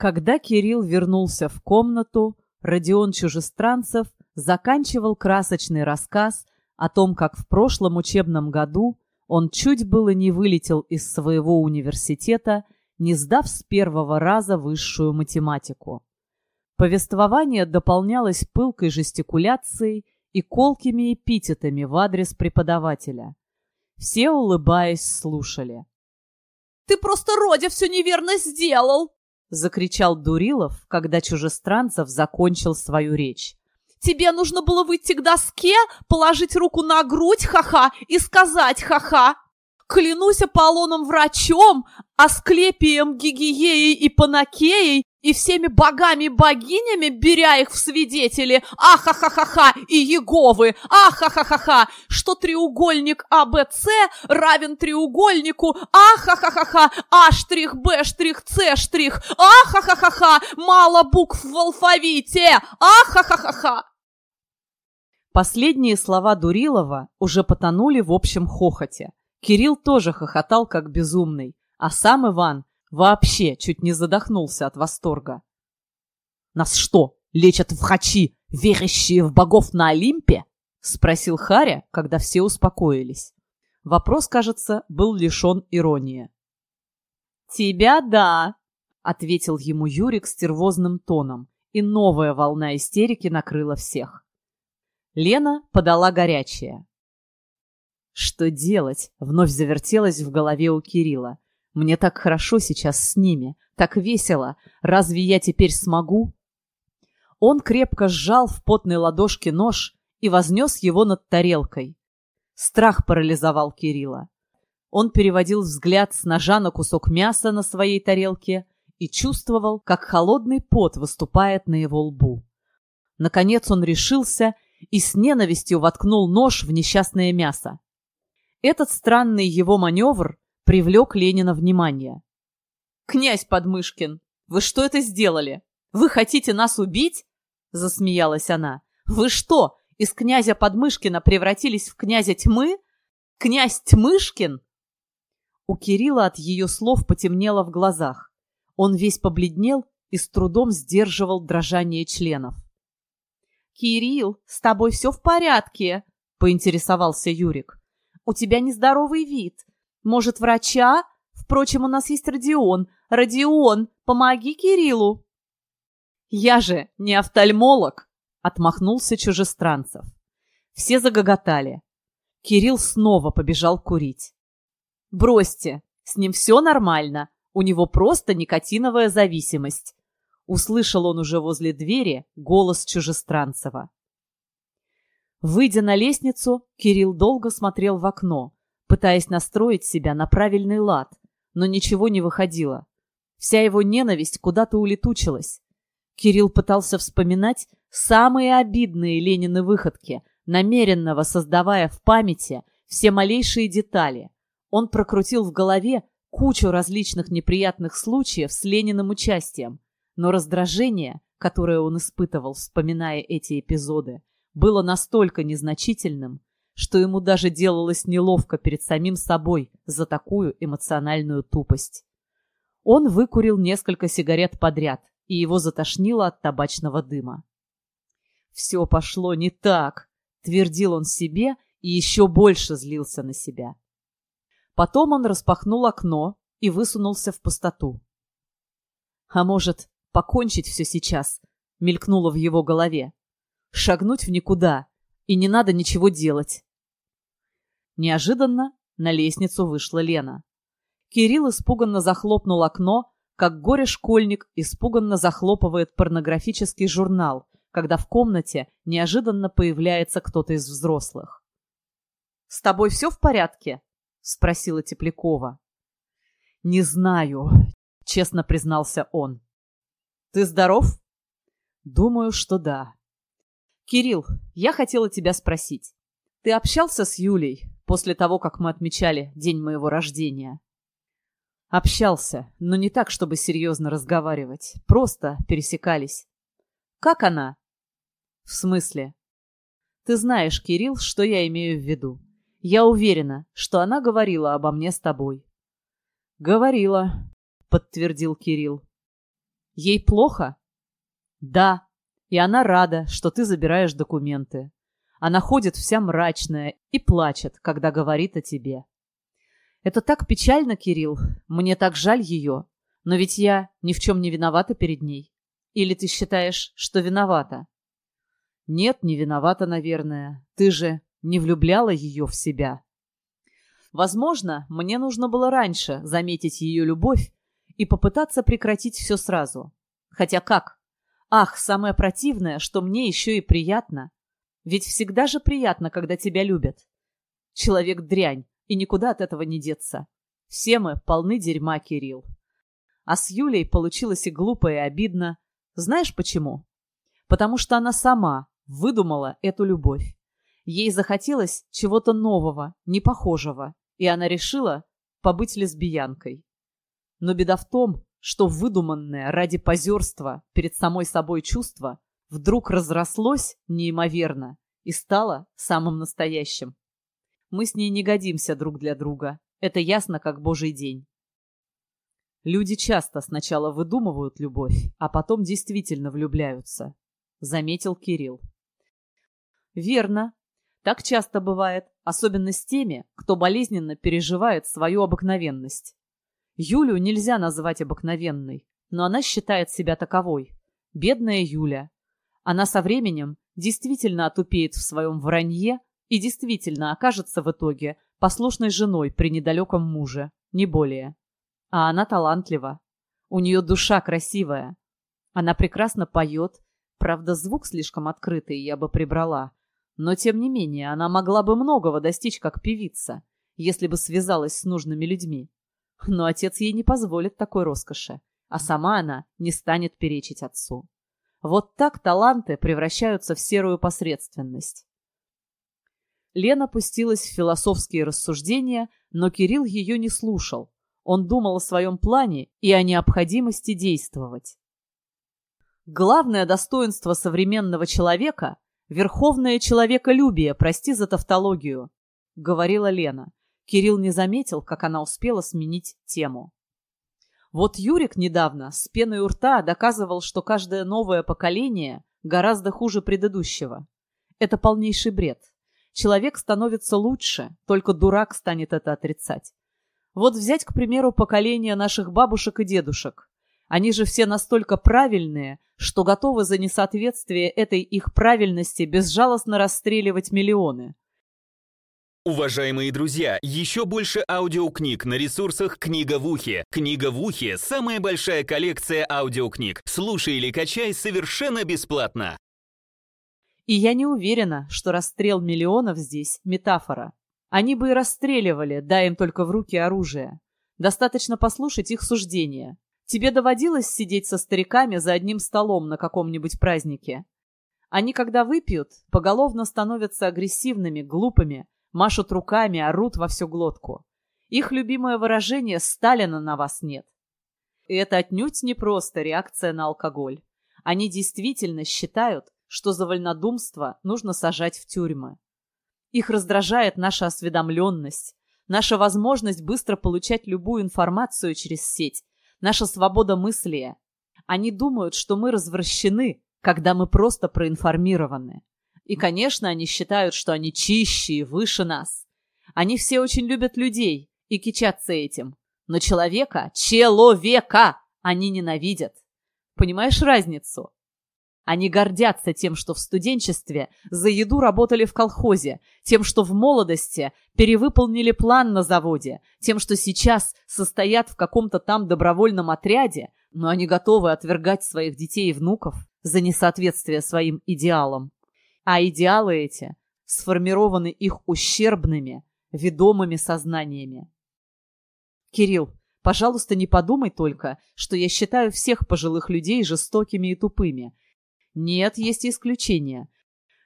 Когда Кирилл вернулся в комнату, Родион Чужестранцев заканчивал красочный рассказ о том, как в прошлом учебном году он чуть было не вылетел из своего университета, не сдав с первого раза высшую математику. Повествование дополнялось пылкой жестикуляцией и колкими эпитетами в адрес преподавателя. Все, улыбаясь, слушали. «Ты просто, Родя, все неверно сделал!» — закричал Дурилов, когда Чужестранцев закончил свою речь. «Тебе нужно было выйти к доске, положить руку на грудь, ха-ха, и сказать ха-ха! Клянусь Аполлоном-врачом, Асклепием, Гигиеей и Панакеей и всеми богами и богинями, беря их в свидетели, ахахахаха, и Еговы, ахахахаха, что треугольник АБЦ равен треугольнику, ахахахаха, А штрих, Б штрих, С штрих, ахахахаха, мало букв в алфавите, ахахахаха. Последние слова Дурилова уже потонули в общем хохоте. Кирилл тоже хохотал, как безумный, а сам Иван вообще чуть не задохнулся от восторга. «Нас что, лечат в хачи, верящие в богов на Олимпе?» — спросил Харя, когда все успокоились. Вопрос, кажется, был лишен иронии. «Тебя да», — ответил ему Юрик стервозным тоном, и новая волна истерики накрыла всех. Лена подала горячее. Что делать? Вновь завертелось в голове у Кирилла. Мне так хорошо сейчас с ними, так весело. Разве я теперь смогу? Он крепко сжал в потной ладошке нож и вознес его над тарелкой. Страх парализовал Кирилла. Он переводил взгляд с ножа на кусок мяса на своей тарелке и чувствовал, как холодный пот выступает на его лбу. Наконец он решился и с ненавистью воткнул нож в несчастное мясо. Этот странный его маневр привлек Ленина внимание. «Князь Подмышкин, вы что это сделали? Вы хотите нас убить?» — засмеялась она. «Вы что, из князя Подмышкина превратились в князя Тьмы? Князь Тьмышкин?» У Кирилла от ее слов потемнело в глазах. Он весь побледнел и с трудом сдерживал дрожание членов. «Кирилл, с тобой все в порядке?» — поинтересовался Юрик. «У тебя нездоровый вид. Может, врача? Впрочем, у нас есть Родион. Родион, помоги Кириллу!» «Я же не офтальмолог!» — отмахнулся чужестранцев. Все загоготали. Кирилл снова побежал курить. «Бросьте, с ним все нормально, у него просто никотиновая зависимость», — услышал он уже возле двери голос чужестранцева. Выйдя на лестницу, Кирилл долго смотрел в окно, пытаясь настроить себя на правильный лад, но ничего не выходило. Вся его ненависть куда-то улетучилась. Кирилл пытался вспоминать самые обидные Ленины выходки, намеренно создавая в памяти все малейшие детали. Он прокрутил в голове кучу различных неприятных случаев с Лениным участием, но раздражение, которое он испытывал, вспоминая эти эпизоды, было настолько незначительным, что ему даже делалось неловко перед самим собой за такую эмоциональную тупость. Он выкурил несколько сигарет подряд, и его затошнило от табачного дыма. «Все пошло не так», — твердил он себе и еще больше злился на себя. Потом он распахнул окно и высунулся в пустоту. «А может, покончить все сейчас?» — мелькнуло в его голове. «Шагнуть в никуда, и не надо ничего делать. Неожиданно на лестницу вышла Лена. Кирилл испуганно захлопнул окно, как горе-школьник испуганно захлопывает порнографический журнал, когда в комнате неожиданно появляется кто-то из взрослых. «С тобой все в порядке?» — спросила Теплякова. «Не знаю», — честно признался он. «Ты здоров?» «Думаю, что да». «Кирилл, я хотела тебя спросить. Ты общался с Юлей? после того, как мы отмечали день моего рождения. Общался, но не так, чтобы серьезно разговаривать. Просто пересекались. Как она? В смысле? Ты знаешь, Кирилл, что я имею в виду. Я уверена, что она говорила обо мне с тобой. Говорила, подтвердил Кирилл. Ей плохо? Да. И она рада, что ты забираешь документы. Она ходит вся мрачная и плачет, когда говорит о тебе. Это так печально, Кирилл. Мне так жаль ее. Но ведь я ни в чем не виновата перед ней. Или ты считаешь, что виновата? Нет, не виновата, наверное. Ты же не влюбляла ее в себя. Возможно, мне нужно было раньше заметить ее любовь и попытаться прекратить все сразу. Хотя как? Ах, самое противное, что мне еще и приятно. Ведь всегда же приятно, когда тебя любят. Человек дрянь, и никуда от этого не деться. Все мы полны дерьма, Кирилл. А с Юлей получилось и глупо, и обидно. Знаешь почему? Потому что она сама выдумала эту любовь. Ей захотелось чего-то нового, непохожего, и она решила побыть лесбиянкой. Но беда в том, что выдуманное ради позерства перед самой собой чувство вдруг разрослось неимоверно и стало самым настоящим. Мы с ней не годимся друг для друга. Это ясно, как божий день. Люди часто сначала выдумывают любовь, а потом действительно влюбляются, — заметил Кирилл. Верно. Так часто бывает, особенно с теми, кто болезненно переживает свою обыкновенность. Юлю нельзя называть обыкновенной, но она считает себя таковой. Бедная Юля. Она со временем действительно отупеет в своем вранье и действительно окажется в итоге послушной женой при недалеком муже, не более. А она талантлива. У нее душа красивая. Она прекрасно поет, правда, звук слишком открытый, я бы прибрала. Но, тем не менее, она могла бы многого достичь как певица, если бы связалась с нужными людьми. Но отец ей не позволит такой роскоши, а сама она не станет перечить отцу. Вот так таланты превращаются в серую посредственность. Лена пустилась в философские рассуждения, но Кирилл ее не слушал. Он думал о своем плане и о необходимости действовать. Главное достоинство современного человека – верховное человеколюбие, прости за тавтологию, – говорила Лена. Кирилл не заметил, как она успела сменить тему. Вот Юрик недавно с пеной у рта доказывал, что каждое новое поколение гораздо хуже предыдущего. Это полнейший бред. Человек становится лучше, только дурак станет это отрицать. Вот взять, к примеру, поколение наших бабушек и дедушек. Они же все настолько правильные, что готовы за несоответствие этой их правильности безжалостно расстреливать миллионы. Уважаемые друзья, еще больше аудиокниг на ресурсах «Книга в ухе». «Книга в ухе» — самая большая коллекция аудиокниг. Слушай или качай совершенно бесплатно. И я не уверена, что расстрел миллионов здесь — метафора. Они бы и расстреливали, дай им только в руки оружие. Достаточно послушать их суждения. Тебе доводилось сидеть со стариками за одним столом на каком-нибудь празднике? Они, когда выпьют, поголовно становятся агрессивными, глупыми, машут руками, орут во всю глотку. Их любимое выражение «Сталина на вас нет». И это отнюдь не просто реакция на алкоголь. Они действительно считают, что за вольнодумство нужно сажать в тюрьмы. Их раздражает наша осведомленность, наша возможность быстро получать любую информацию через сеть, наша свобода мысли. Они думают, что мы развращены, когда мы просто проинформированы. И, конечно, они считают, что они чище и выше нас. Они все очень любят людей и кичатся этим. Но человека, человека, они ненавидят. Понимаешь разницу? Они гордятся тем, что в студенчестве за еду работали в колхозе, тем, что в молодости перевыполнили план на заводе, тем, что сейчас состоят в каком-то там добровольном отряде, но они готовы отвергать своих детей и внуков за несоответствие своим идеалам. А идеалы эти сформированы их ущербными, ведомыми сознаниями. Кирилл, пожалуйста, не подумай только, что я считаю всех пожилых людей жестокими и тупыми – нет, есть исключения.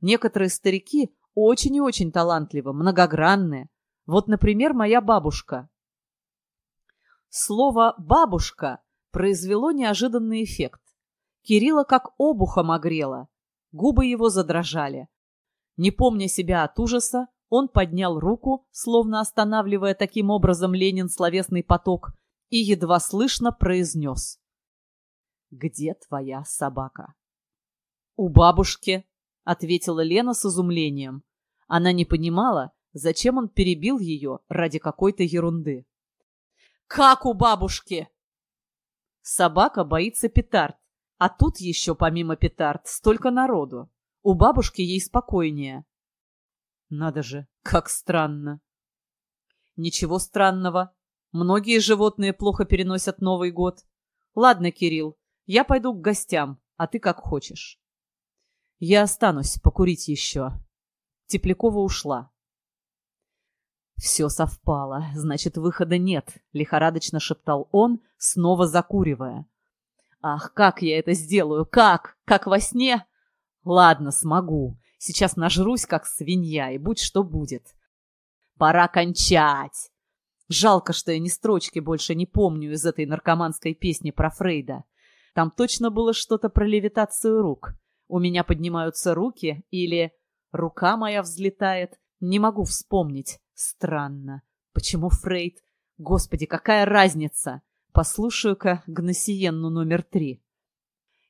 Некоторые старики очень и очень талантливы, многогранные. Вот, например, моя бабушка. Слово «бабушка» произвело неожиданный эффект. Кирилла как обухом огрело. Губы его задрожали. Не помня себя от ужаса, он поднял руку, словно останавливая таким образом Ленин словесный поток, и едва слышно произнес. Где твоя собака? У бабушки, ответила Лена с изумлением. Она не понимала, зачем он перебил ее ради какой-то ерунды. Как у бабушки? Собака боится петард, а тут еще помимо петард столько народу. У бабушки ей спокойнее. Надо же, как странно. Ничего странного. Многие животные плохо переносят Новый год. Ладно, Кирилл, я пойду к гостям, а ты как хочешь. Я останусь покурить еще. Теплякова ушла. Все совпало, значит, выхода нет, лихорадочно шептал он, снова закуривая. Ах, как я это сделаю? Как? Как во сне? Ладно, смогу. Сейчас нажрусь, как свинья, и будь что будет. Пора кончать. Жалко, что я ни строчки больше не помню из этой наркоманской песни про Фрейда. Там точно было что-то про левитацию рук. У меня поднимаются руки или рука моя взлетает. Не могу вспомнить. Странно. Почему Фрейд? Господи, какая разница? Послушаю-ка Гносиенну номер три.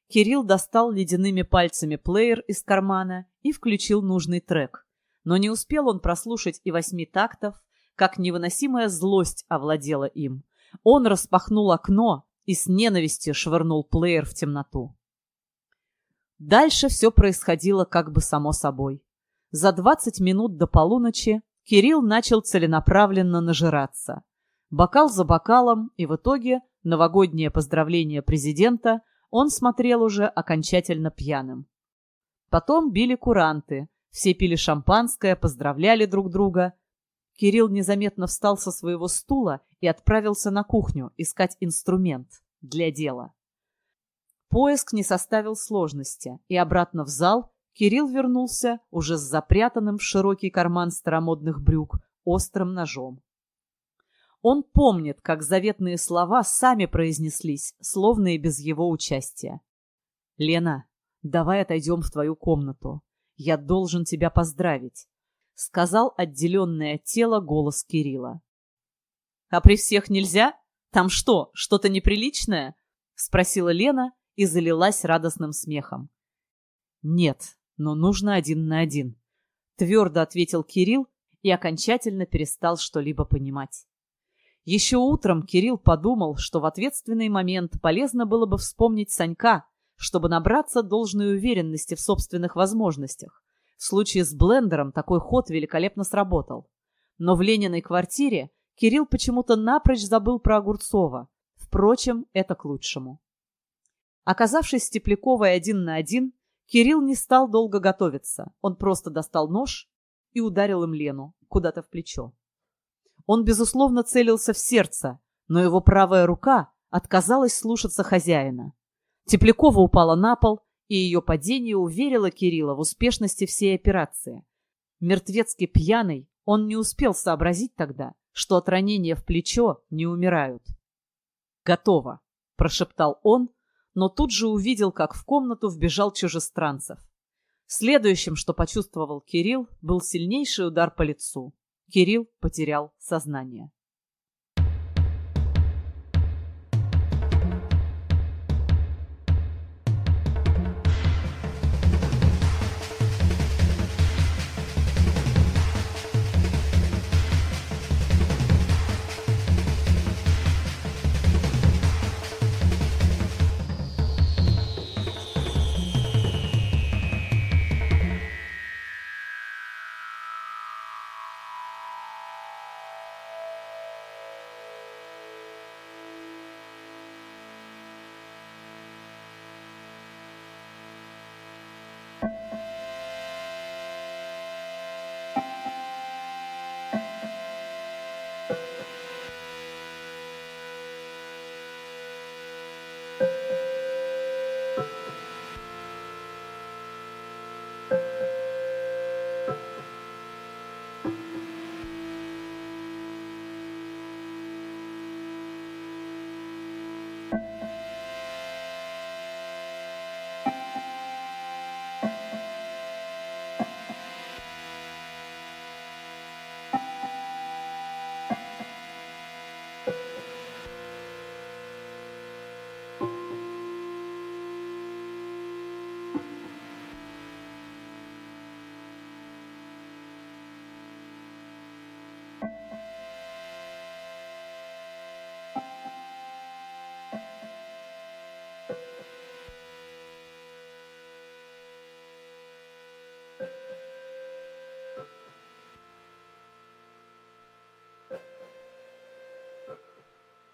Кирилл достал ледяными пальцами плеер из кармана и включил нужный трек. Но не успел он прослушать и восьми тактов, как невыносимая злость овладела им. Он распахнул окно и с ненавистью швырнул плеер в темноту. Дальше все происходило как бы само собой. За двадцать минут до полуночи Кирилл начал целенаправленно нажираться. Бокал за бокалом, и в итоге новогоднее поздравление президента он смотрел уже окончательно пьяным. Потом били куранты, все пили шампанское, поздравляли друг друга. Кирилл незаметно встал со своего стула и отправился на кухню искать инструмент для дела. Поиск не составил сложности, и обратно в зал Кирилл вернулся уже с запрятанным в широкий карман старомодных брюк острым ножом. Он помнит, как заветные слова сами произнеслись, словно и без его участия. «Лена, давай отойдем в твою комнату. Я должен тебя поздравить», — сказал отделенное тело голос Кирилла. «А при всех нельзя? Там что, что-то неприличное?» — спросила Лена и залилась радостным смехом. «Нет, но нужно один на один», — твердо ответил Кирилл и окончательно перестал что-либо понимать. Еще утром Кирилл подумал, что в ответственный момент полезно было бы вспомнить Санька, чтобы набраться должной уверенности в собственных возможностях. В случае с блендером такой ход великолепно сработал. Но в Лениной квартире Кирилл почему-то напрочь забыл про Огурцова. Впрочем, это к лучшему. Оказавшись с Тепляковой один на один, Кирилл не стал долго готовиться. Он просто достал нож и ударил им Лену куда-то в плечо. Он, безусловно, целился в сердце, но его правая рука отказалась слушаться хозяина. Теплякова упала на пол, и ее падение уверило Кирилла в успешности всей операции. Мертвецкий пьяный, он не успел сообразить тогда, что от ранения в плечо не умирают. «Готово», – прошептал он, но тут же увидел, как в комнату вбежал чужестранцев. Следующим, что почувствовал Кирилл, был сильнейший удар по лицу. Кирилл потерял сознание.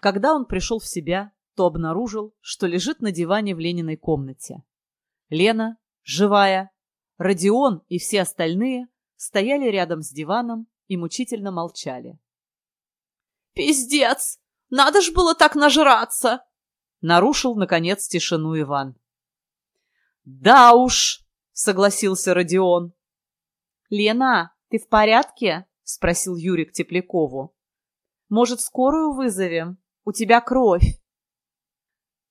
Когда он пришел в себя, то обнаружил, что лежит на диване в Лениной комнате. Лена, живая, Родион и все остальные стояли рядом с диваном и мучительно молчали. «Пиздец! Надо ж было так нажраться!» Нарушил, наконец, тишину Иван. «Да уж!» — согласился Родион. «Лена, ты в порядке?» — спросил Юрик Теплякову. «Может, скорую вызовем? У тебя кровь».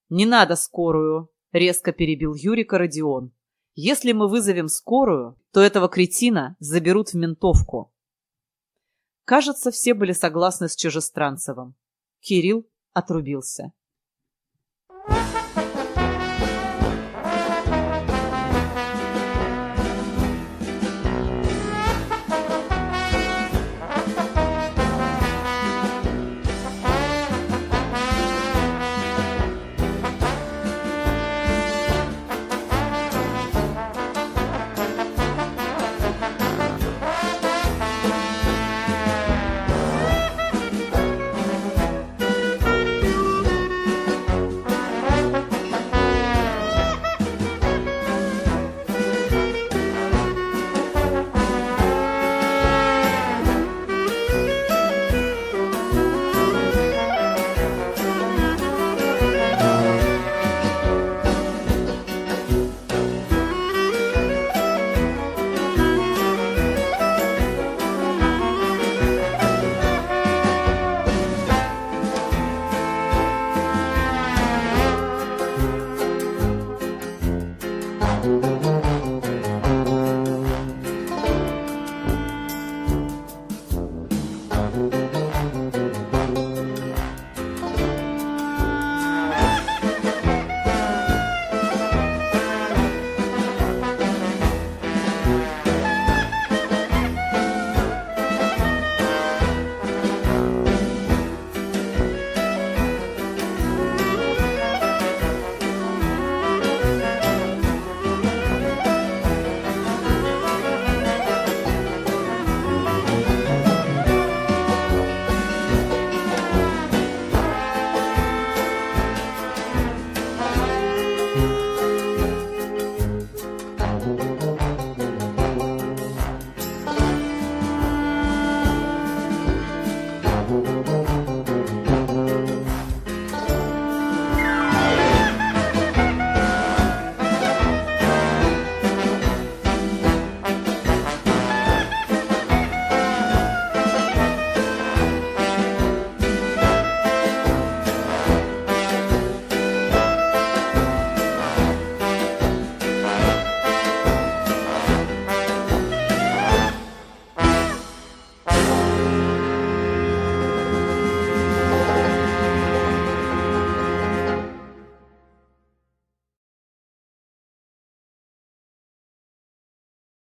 «Не надо скорую», — резко перебил Юрика Родион. «Если мы вызовем скорую, то этого кретина заберут в ментовку». Кажется, все были согласны с Чужестранцевым. Кирилл отрубился.